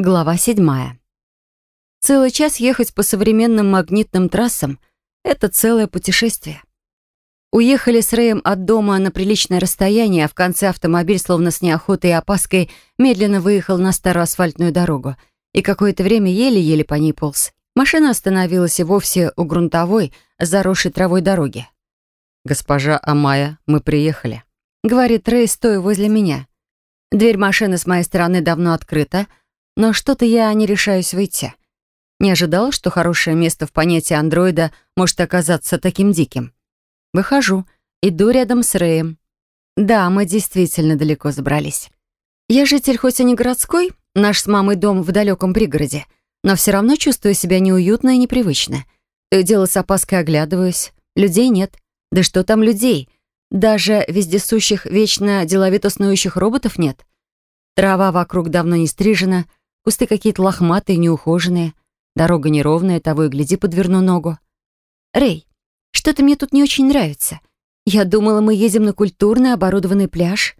Глава седьмая. Целый час ехать по современным магнитным трассам — это целое путешествие. Уехали с Рэем от дома на приличное расстояние, а в конце автомобиль, словно с неохотой и опаской, медленно выехал на старую асфальтную дорогу и какое-то время еле-еле по ней полз. Машина остановилась и вовсе у грунтовой, заросшей травой дороги. «Госпожа Амая, мы приехали», — говорит Рэй, стоя возле меня. Дверь машины с моей стороны давно открыта — но что-то я не решаюсь выйти. Не ожидала, что хорошее место в понятии андроида может оказаться таким диким. Выхожу, иду рядом с Рэем. Да, мы действительно далеко забрались. Я житель хоть и не городской, наш с мамой дом в далеком пригороде, но все равно чувствую себя неуютно и непривычно. То и дело с опаской оглядываюсь. Людей нет. Да что там людей? Даже вездесущих, вечно деловито снующих роботов нет. Трава вокруг давно не стрижена — Кусты какие-то лохматые, неухоженные. Дорога неровная, того и гляди, подверну ногу. «Рэй, что-то мне тут не очень нравится. Я думала, мы едем на культурный оборудованный пляж».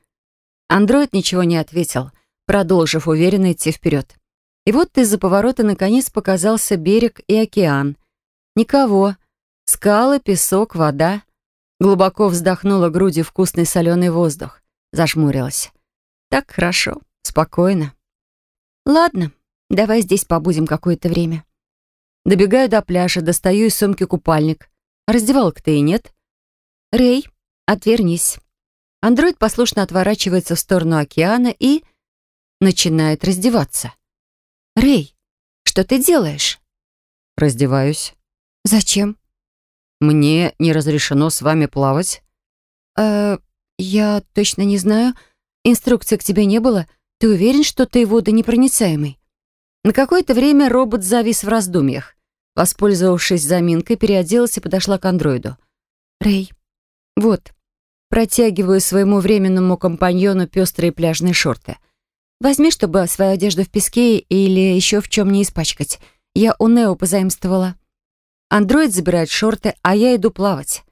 Андроид ничего не ответил, продолжив уверенно идти вперед. И вот из-за поворота наконец показался берег и океан. Никого. Скалы, песок, вода. Глубоко вздохнула грудью вкусный соленый воздух. Зажмурилась. Так хорошо, спокойно. «Ладно, давай здесь побудем какое-то время». Добегаю до пляжа, достаю из сумки купальник. Раздевалок-то и нет. «Рэй, отвернись». Андроид послушно отворачивается в сторону океана и... начинает раздеваться. «Рэй, что ты делаешь?» «Раздеваюсь». «Зачем?» «Мне не разрешено с вами плавать». «Э, я точно не знаю. Инструкции к тебе не было. «Ты уверен, что ты водонепроницаемый?» На какое-то время робот завис в раздумьях. Воспользовавшись заминкой, переоделась и подошла к андроиду. «Рэй, вот, протягиваю своему временному компаньону пестрые пляжные шорты. Возьми, чтобы свою одежду в песке или еще в чем не испачкать. Я у Нео позаимствовала». Андроид забирает шорты, а я иду плавать.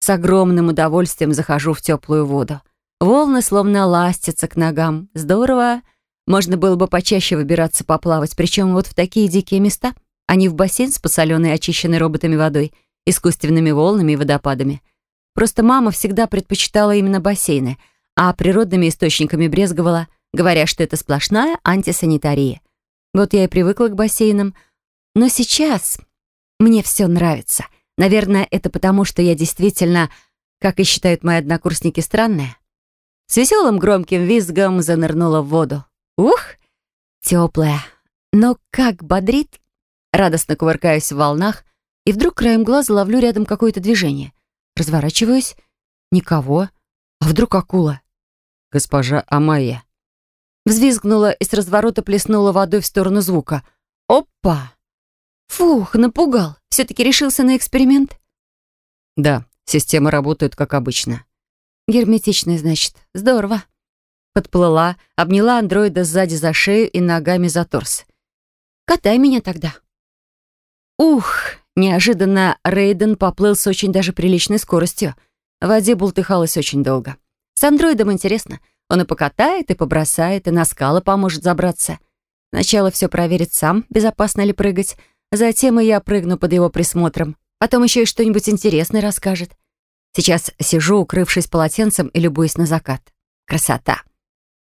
С огромным удовольствием захожу в теплую воду. Волны словно ластятся к ногам. Здорово. Можно было бы почаще выбираться поплавать, причем вот в такие дикие места, а не в бассейн с посоленной очищенной роботами водой, искусственными волнами и водопадами. Просто мама всегда предпочитала именно бассейны, а природными источниками брезговала, говоря, что это сплошная антисанитария. Вот я и привыкла к бассейнам. Но сейчас мне все нравится. Наверное, это потому, что я действительно, как и считают мои однокурсники, странная. С веселым громким визгом занырнула в воду. Ух, теплая. Но как бодрит. Радостно кувыркаюсь в волнах, и вдруг краем глаза ловлю рядом какое-то движение. Разворачиваюсь. Никого. А вдруг акула? «Госпожа Амайя». Взвизгнула и с разворота плеснула водой в сторону звука. «Опа!» Фух, напугал. Все-таки решился на эксперимент? Да, система работает как обычно. Герметичный, значит. Здорово. Подплыла, обняла андроида сзади за шею и ногами за торс. Катай меня тогда. Ух, неожиданно Рейден поплыл с очень даже приличной скоростью. В воде бултыхалось очень долго. С андроидом интересно. Он и покатает, и побросает, и на скалы поможет забраться. Сначала все проверит сам, безопасно ли прыгать. Затем и я прыгну под его присмотром. Потом еще и что-нибудь интересное расскажет. Сейчас сижу, укрывшись полотенцем и любуюсь на закат. Красота.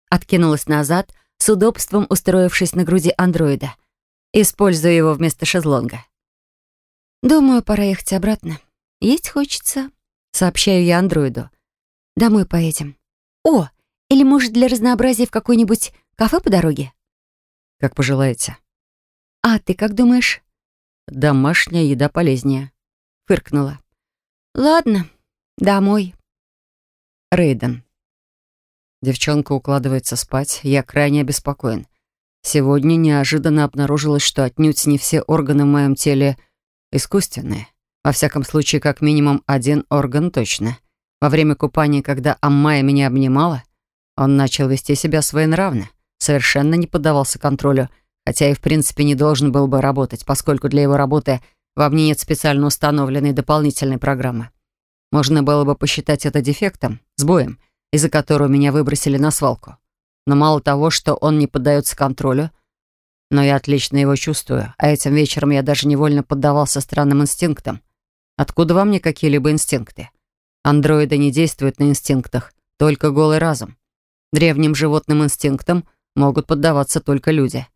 Откинулась назад, с удобством устроившись на груди андроида. Использую его вместо шезлонга. «Думаю, пора ехать обратно. Есть хочется», — сообщаю я андроиду. «Домой поедем». «О, или, может, для разнообразия в какое-нибудь кафе по дороге?» «Как пожелаете». «А ты как думаешь?» «Домашняя еда полезнее», — фыркнула. «Ладно, Домой. Рейден. Девчонка укладывается спать. Я крайне обеспокоен. Сегодня неожиданно обнаружилось, что отнюдь не все органы в моем теле искусственные. Во всяком случае, как минимум один орган точно. Во время купания, когда Аммая меня обнимала, он начал вести себя своенравно, совершенно не поддавался контролю, хотя и в принципе не должен был бы работать, поскольку для его работы во мне нет специально установленной дополнительной программы. Можно было бы посчитать это дефектом, сбоем, из-за которого меня выбросили на свалку. Но мало того, что он не поддается контролю, Но я отлично его чувствую, а этим вечером я даже невольно поддавался странным инстинктам. Откуда во мне какие-либо инстинкты? Андроиды не действуют на инстинктах, только голый разум. Древним животным инстинктам могут поддаваться только люди.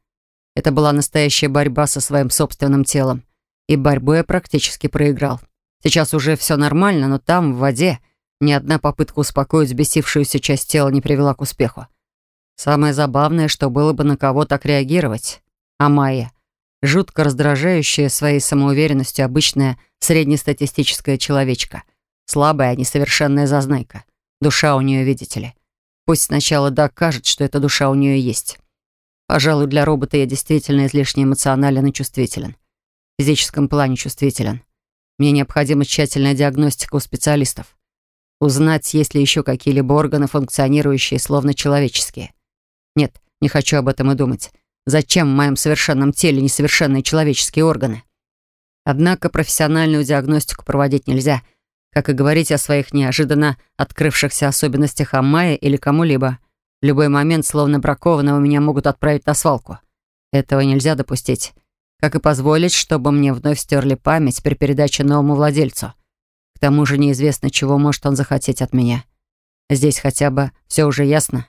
Это была настоящая борьба со своим собственным телом. И борьбу я практически проиграл. Сейчас уже все нормально, но там, в воде, ни одна попытка успокоить взбесившуюся часть тела не привела к успеху. Самое забавное, что было бы на кого так реагировать. А Майя, жутко раздражающая своей самоуверенностью обычная среднестатистическая человечка. Слабая, а несовершенная зазнайка. Душа у нее, видите ли. Пусть сначала докажет, что эта душа у нее есть. Пожалуй, для робота я действительно излишне эмоционален и чувствителен. В физическом плане чувствителен. Мне необходима тщательная диагностика у специалистов. Узнать, есть ли еще какие-либо органы, функционирующие словно человеческие. Нет, не хочу об этом и думать. Зачем в моем совершенном теле несовершенные человеческие органы? Однако профессиональную диагностику проводить нельзя, как и говорить о своих неожиданно открывшихся особенностях Аммая или кому-либо. В любой момент, словно бракованного, меня могут отправить на свалку. Этого нельзя допустить. Как и позволить, чтобы мне вновь стерли память при передаче новому владельцу — к тому же неизвестно, чего может он захотеть от меня. Здесь хотя бы все уже ясно.